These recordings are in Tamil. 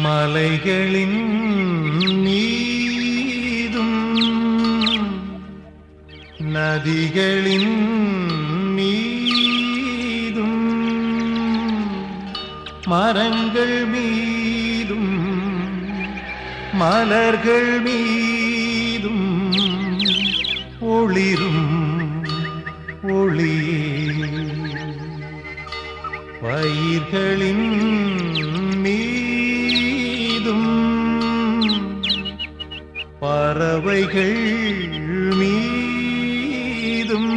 മലകളിൻ നീതും നദികളിൻ നീതും മരങ്ങൾ മീതും മലർകൾ മീതും ഒളിരും ഒളിയേ. പൈർകളിൻ அவைகள் மீதும்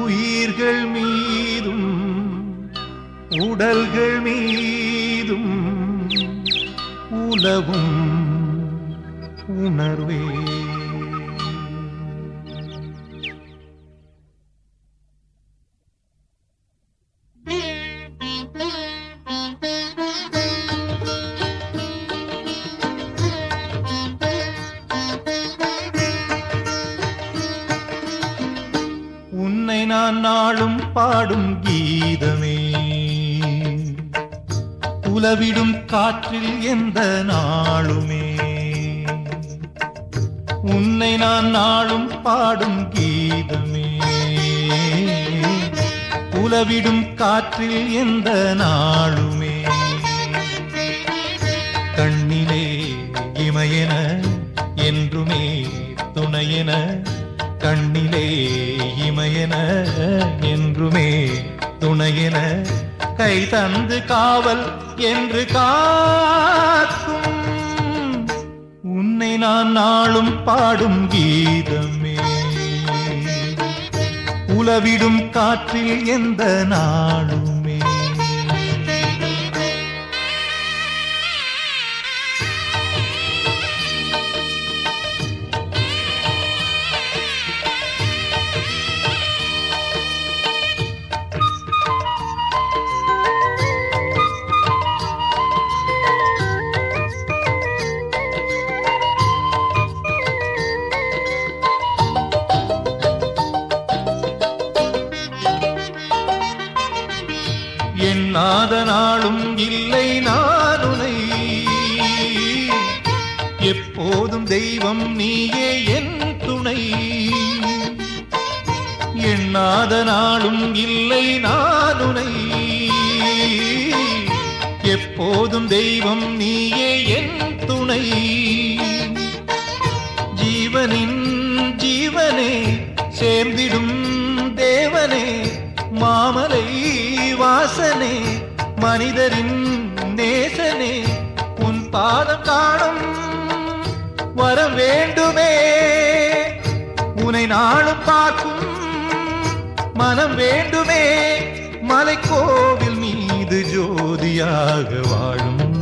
உயிர்கள் மீதும் உடல்கள் மீதும் உலவும் உணர்வே. நான் நாளும் பாடும் கீதமே. உலவிடும் காற்றில் எந்த நாளுமே. உன்னை நான் நாளும் பாடும் கீதமே. உலவிடும் காற்றில் எந்த நாளுமே. கண்ணிலே இமையென என்றுமே துணையென கண்ணிலே இமையென என்றுமே துணையென கை தந்து காவல் என்று காக்கும். உன்னை நான் நாளும் பாடும் கீதமே. உலவிடும் காற்றில் எந்த நாளும் எண்ணாத நாளும் இல்லை நானுனை. எப்போதும் தெய்வம் நீயே என் துணை. எண்ணாத நாளும் இல்லை நானுனை. எப்போதும் தெய்வம் நீயே என் துணை. ஜீவனின் ஜீவனே சேர்ந்திடும் மனிதரின் நேசனே உன் பாதம் காணும் வர வேண்டுமே. உனை நாளும் பார்க்கும் மனம் வேண்டுமே. மலைக்கோவில் மீது ஜோதியாக வாழும்.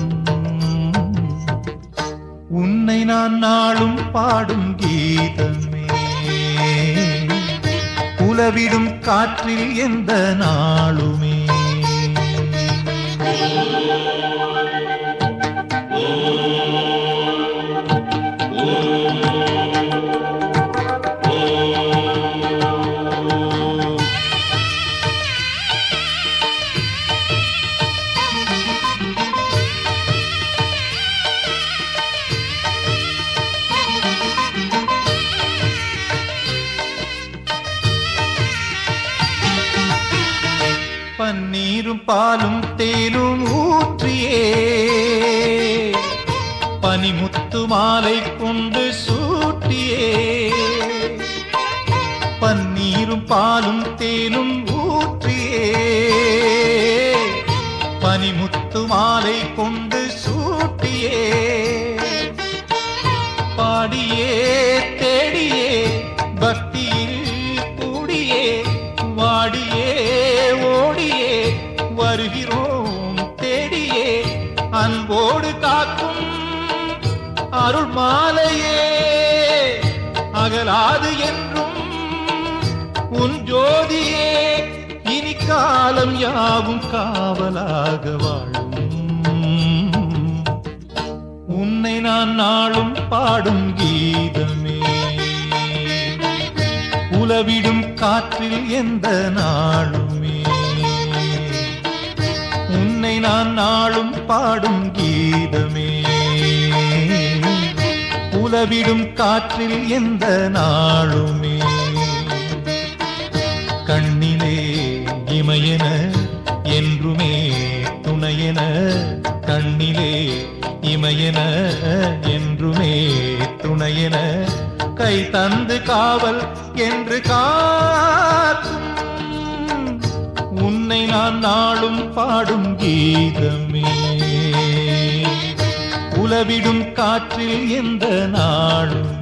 உன்னை நான் நாளும் பாடும் கீதமே. உலவிடும் காற்றில் எந்த நாளுமே. thank you. நீரும் பாலும் தேனும் ஊற்றியே. பனிமுத்து மாலை கொண்டு சூட்டியே. பன்னீரும் பாலும் தேனும் ஊற்றியே. பனிமுத்து மாலை கொண்டு சூட்டியே. பாடியே தேடியே பக்தியில் கூடியே. வாடியே வருகிறோம் தேடியே அன்போடு காக்கும் அருள் மாலையே. அகலாது என்றும் உன் ஜோதியே இனி காலம் யாவும் காவலாக வாழும். உன்னை நான் நாளும் பாடும் கீதமே. உலவிடும் காற்றில் எந்த நாளும் நாளும் பாடும் கீதமே. உலவிடும் காற்றில் எந்த நாளுமே. கண்ணிலே இமையன என்றுமே துணையென கண்ணிலே இமையன என்றுமே துணையென கை தந்து காவல் என்று காக்கும் உன்னை நான் நாளும் பாடும் கீதமே. உலவிடும் காற்றில் எந்த நாளும்